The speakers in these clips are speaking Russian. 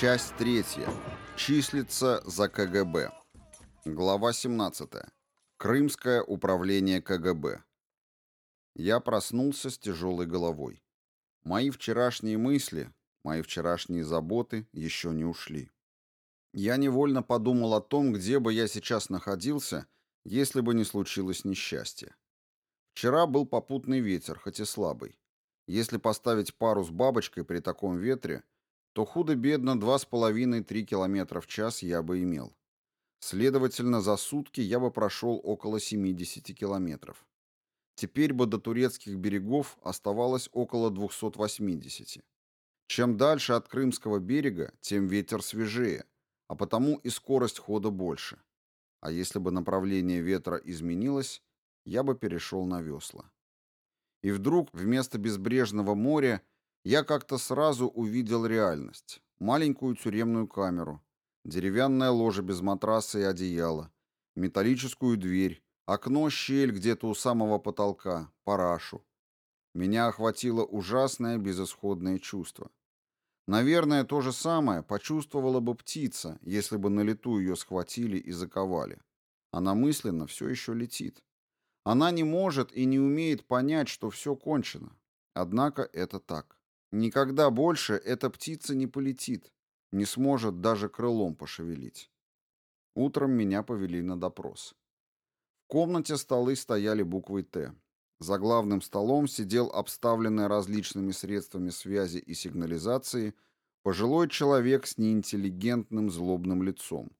Часть третья. Числится за КГБ. Глава 17. Крымское управление КГБ. Я проснулся с тяжелой головой. Мои вчерашние мысли, мои вчерашние заботы еще не ушли. Я невольно подумал о том, где бы я сейчас находился, если бы не случилось несчастье. Вчера был попутный ветер, хоть и слабый. Если поставить пару с бабочкой при таком ветре, то худо-бедно 2,5-3 км в час я бы имел. Следовательно, за сутки я бы прошел около 70 километров. Теперь бы до турецких берегов оставалось около 280. Чем дальше от Крымского берега, тем ветер свежее, а потому и скорость хода больше. А если бы направление ветра изменилось, я бы перешел на весла. И вдруг вместо безбрежного моря я как-то сразу увидел реальность. Маленькую тюремную камеру, деревянное ложе без матраса и одеяла, металлическую дверь, окно-щель где-то у самого потолка, парашу. Меня охватило ужасное безысходное чувство. Наверное, то же самое почувствовала бы птица, если бы на лету ее схватили и заковали. Она мысленно все еще летит. Она не может и не умеет понять, что все кончено. Однако это так. Никогда больше эта птица не полетит, не сможет даже крылом пошевелить. Утром меня повели на допрос. В комнате столы стояли буквой «Т». За главным столом сидел обставленный различными средствами связи и сигнализации пожилой человек с неинтеллигентным злобным лицом.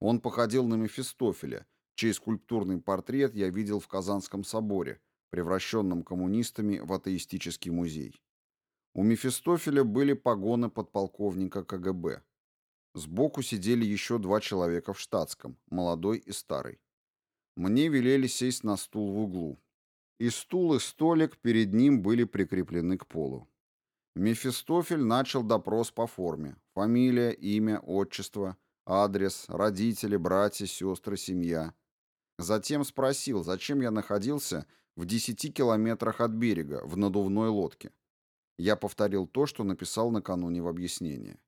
Он походил на Мефистофеля, чей скульптурный портрет я видел в Казанском соборе, превращенном коммунистами в атеистический музей. У Мефистофеля были погоны подполковника КГБ. Сбоку сидели еще два человека в штатском, молодой и старый. Мне велели сесть на стул в углу. И стул, и столик перед ним были прикреплены к полу. Мефистофель начал допрос по форме. Фамилия, имя, отчество, адрес, родители, братья, сестры, семья. Затем спросил, зачем я находился в десяти километрах от берега, в надувной лодке. Я повторил то, что написал накануне в объяснении.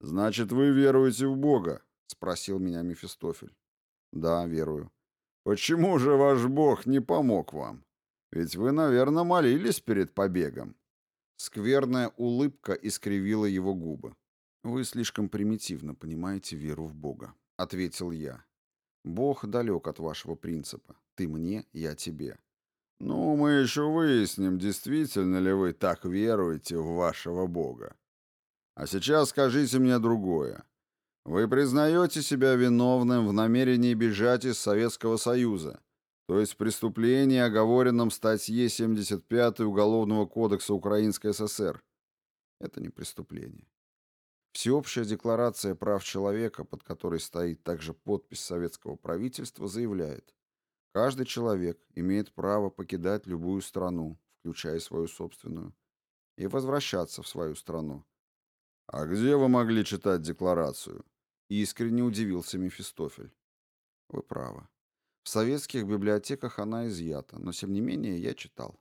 «Значит, вы веруете в Бога?» — спросил меня Мефистофель. «Да, верую». «Почему же ваш Бог не помог вам? Ведь вы, наверное, молились перед побегом». Скверная улыбка искривила его губы. «Вы слишком примитивно понимаете веру в Бога», — ответил я. «Бог далек от вашего принципа. Ты мне, я тебе. «Ну, мы еще выясним, действительно ли вы так веруете в вашего Бога. А сейчас скажите мне другое. Вы признаете себя виновным в намерении бежать из Советского Союза, то есть преступлении, оговоренном в статье 75 Уголовного кодекса Украинской ССР? Это не преступление. Всеобщая декларация прав человека, под которой стоит также подпись советского правительства, заявляет, Каждый человек имеет право покидать любую страну, включая свою собственную, и возвращаться в свою страну. «А где вы могли читать декларацию?» Искренне удивился Мефистофель. «Вы правы. В советских библиотеках она изъята, но тем не менее я читал».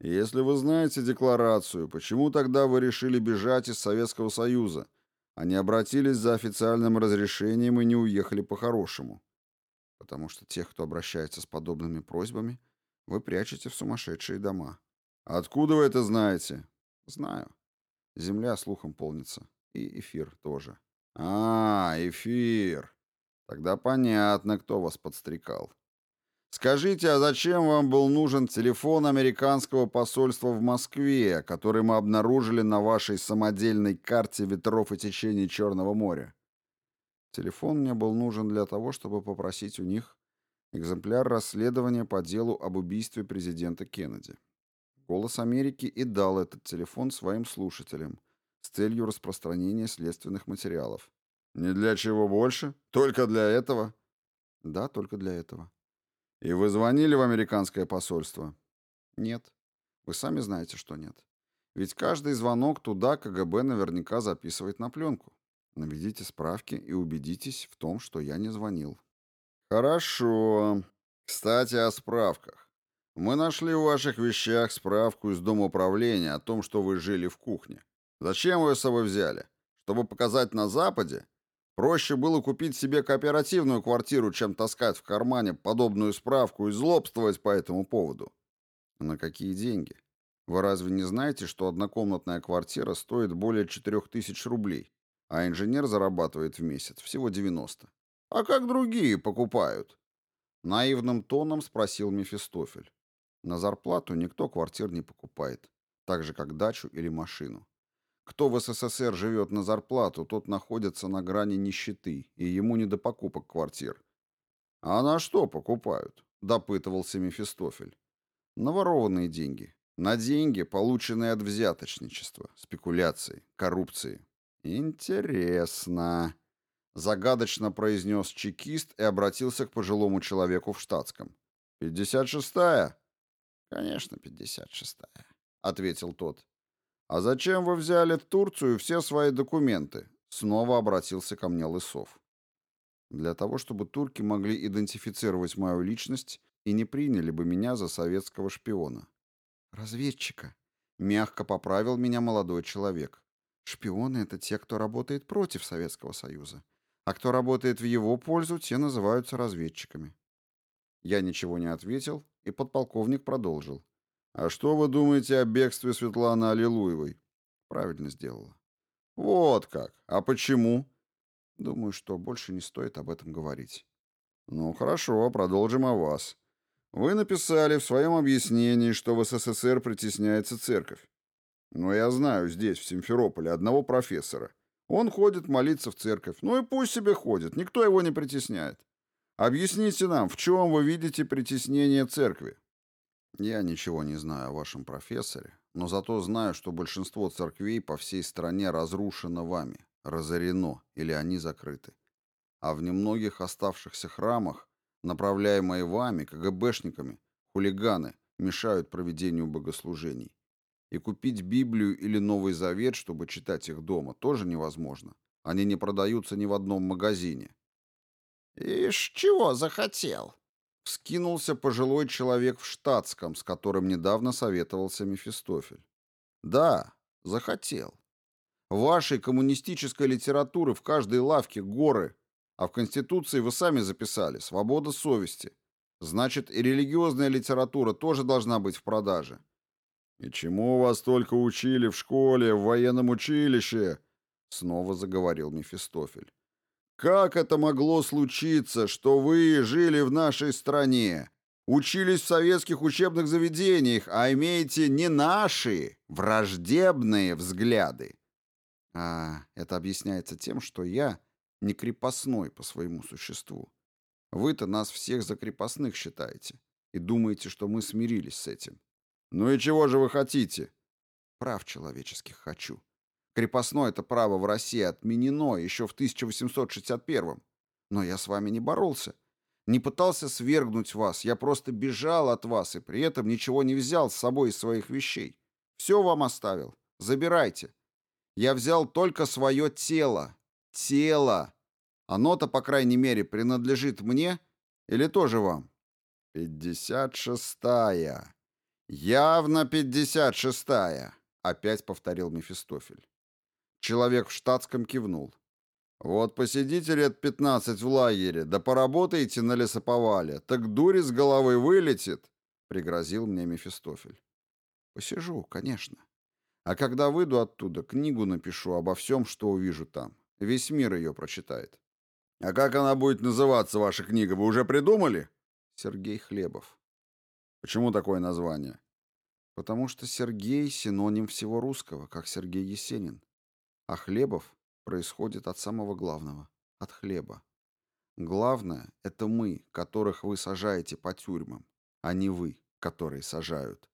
«Если вы знаете декларацию, почему тогда вы решили бежать из Советского Союза, а не обратились за официальным разрешением и не уехали по-хорошему?» Потому что тех, кто обращается с подобными просьбами, вы прячете в сумасшедшие дома. Откуда вы это знаете? Знаю. Земля слухом полнится. И эфир тоже. А, эфир. Тогда понятно, кто вас подстрекал. Скажите, а зачем вам был нужен телефон американского посольства в Москве, который мы обнаружили на вашей самодельной карте ветров и течений Черного моря? Телефон мне был нужен для того, чтобы попросить у них экземпляр расследования по делу об убийстве президента Кеннеди. «Голос Америки» и дал этот телефон своим слушателям с целью распространения следственных материалов. «Не для чего больше? Только для этого?» «Да, только для этого». «И вы звонили в американское посольство?» «Нет. Вы сами знаете, что нет. Ведь каждый звонок туда КГБ наверняка записывает на пленку. Наведите справки и убедитесь в том, что я не звонил. Хорошо. Кстати, о справках. Мы нашли в ваших вещах справку из дома управления о том, что вы жили в кухне. Зачем вы с собой взяли? чтобы показать на Западе, проще было купить себе кооперативную квартиру, чем таскать в кармане подобную справку и злобствовать по этому поводу. На какие деньги? Вы разве не знаете, что однокомнатная квартира стоит более 4000 рублей, а инженер зарабатывает в месяц всего 90? А как другие покупают? Наивным тоном спросил Мефистофель. На зарплату никто квартир не покупает, так же как дачу или машину. Кто в СССР живет на зарплату, тот находится на грани нищеты, и ему не до покупок квартир. «А на что покупают?» – допытывался Мефистофель. «На ворованные деньги. На деньги, полученные от взяточничества, спекуляции, коррупции». «Интересно», – загадочно произнес чекист и обратился к пожилому человеку в штатском. «Пятьдесят шестая?» «Конечно, пятьдесят шестая», — ответил тот. «А зачем вы взяли в Турцию все свои документы?» Снова обратился ко мне Лысов. «Для того, чтобы турки могли идентифицировать мою личность и не приняли бы меня за советского шпиона». «Разведчика», — мягко поправил меня молодой человек. «Шпионы — это те, кто работает против Советского Союза, а кто работает в его пользу, те называются разведчиками». Я ничего не ответил, и подполковник продолжил. «А что вы думаете о бегстве Светланы Аллилуевой?» «Правильно сделала». «Вот как! А почему?» «Думаю, что больше не стоит об этом говорить». «Ну, хорошо, продолжим о вас. Вы написали в своем объяснении, что в СССР притесняется церковь. Но я знаю здесь, в Симферополе, одного профессора. Он ходит молиться в церковь. Ну и пусть себе ходит, никто его не притесняет. Объясните нам, в чем вы видите притеснение церкви? Я ничего не знаю о вашем профессоре, но зато знаю, что большинство церквей по всей стране разрушено вами, разорено или они закрыты. А в немногих оставшихся храмах, направляемые вами, КГБшниками, хулиганы мешают проведению богослужений. И купить Библию или Новый Завет, чтобы читать их дома, тоже невозможно. Они не продаются ни в одном магазине. «Ишь, чего захотел?» Вскинулся пожилой человек в штатском, с которым недавно советовался Мефистофель. «Да, захотел. Вашей коммунистической литературы в каждой лавке горы, а в Конституции вы сами записали «свобода совести». Значит, и религиозная литература тоже должна быть в продаже». «И чему вас только учили в школе, в военном училище?» Снова заговорил Мефистофель. Как это могло случиться, что вы жили в нашей стране, учились в советских учебных заведениях, а имеете не наши, враждебные взгляды? А это объясняется тем, что я не крепостной по своему существу. Вы-то нас всех за крепостных считаете и думаете, что мы смирились с этим. Ну и чего же вы хотите? Прав человеческих хочу. Крепостное это право в России отменено еще в 1861 Но я с вами не боролся. Не пытался свергнуть вас, я просто бежал от вас и при этом ничего не взял с собой из своих вещей. Все вам оставил. Забирайте. Я взял только свое тело. Тело. Оно-то, по крайней мере, принадлежит мне или тоже вам? Пятьдесят шестая. Явно пятьдесят шестая, опять повторил Мефистофель. Человек в штатском кивнул. «Вот посидите лет пятнадцать в лагере, да поработаете на лесоповале, так дури с головы вылетит», — пригрозил мне Мефистофель. «Посижу, конечно. А когда выйду оттуда, книгу напишу обо всем, что увижу там. Весь мир ее прочитает». «А как она будет называться, ваша книга, вы уже придумали?» «Сергей Хлебов». «Почему такое название?» «Потому что Сергей — синоним всего русского, как Сергей Есенин. А Хлебов происходит от самого главного – от хлеба. Главное – это мы, которых вы сажаете по тюрьмам, а не вы, которые сажают.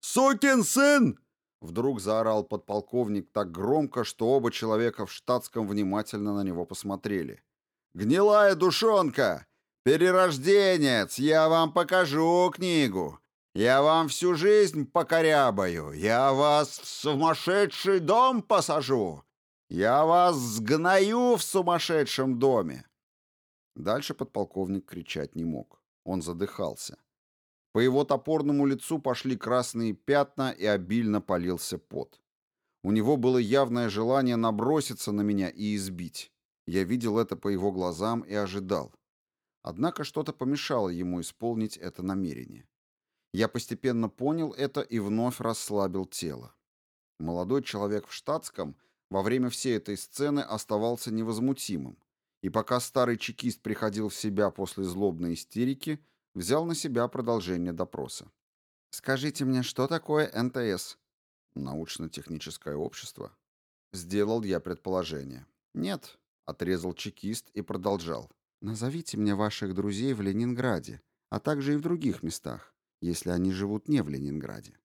«Сукин сын!» Вдруг заорал подполковник так громко, что оба человека в штатском внимательно на него посмотрели. «Гнилая душонка! Перерожденец! Я вам покажу книгу! Я вам всю жизнь покорябаю! Я вас в сумасшедший дом посажу! «Я вас сгною в сумасшедшем доме!» Дальше подполковник кричать не мог. Он задыхался. По его топорному лицу пошли красные пятна и обильно полился пот. У него было явное желание наброситься на меня и избить. Я видел это по его глазам и ожидал. Однако что-то помешало ему исполнить это намерение. Я постепенно понял это и вновь расслабил тело. Молодой человек в штатском во время всей этой сцены оставался невозмутимым, и пока старый чекист приходил в себя после злобной истерики, взял на себя продолжение допроса. «Скажите мне, что такое НТС?» «Научно-техническое общество?» Сделал я предположение. «Нет», — отрезал чекист и продолжал. «Назовите мне ваших друзей в Ленинграде, а также и в других местах, если они живут не в Ленинграде».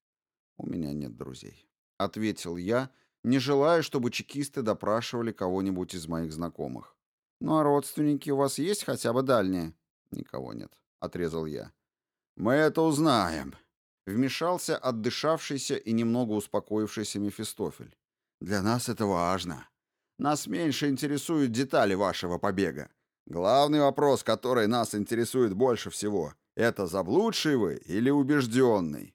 «У меня нет друзей», — ответил я, не желая, чтобы чекисты допрашивали кого-нибудь из моих знакомых. «Ну а родственники у вас есть хотя бы дальние?» «Никого нет», — отрезал я. «Мы это узнаем», — вмешался отдышавшийся и немного успокоившийся Мефистофель. «Для нас это важно. Нас меньше интересуют детали вашего побега. Главный вопрос, который нас интересует больше всего, это заблудший вы или убежденный?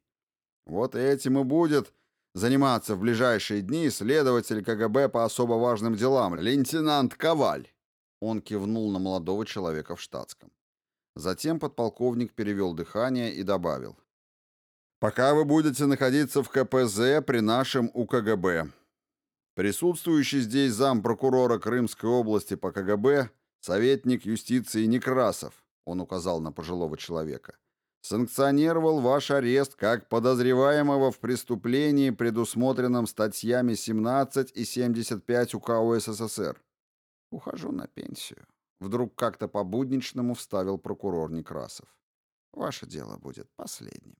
Вот этим и будет заниматься в ближайшие дни следователь КГБ по особо важным делам, лейтенант Коваль. Он кивнул на молодого человека в штатском. Затем подполковник перевел дыхание и добавил. «Пока вы будете находиться в КПЗ при нашем УКГБ. Присутствующий здесь зам прокурора Крымской области по КГБ, советник юстиции Некрасов, он указал на пожилого человека, санкционировал ваш арест как подозреваемого в преступлении, предусмотренном статьями 17 и 75 УК УССР. Ухожу на пенсию. Вдруг как-то по-будничному вставил прокурор Некрасов. Ваше дело будет последним.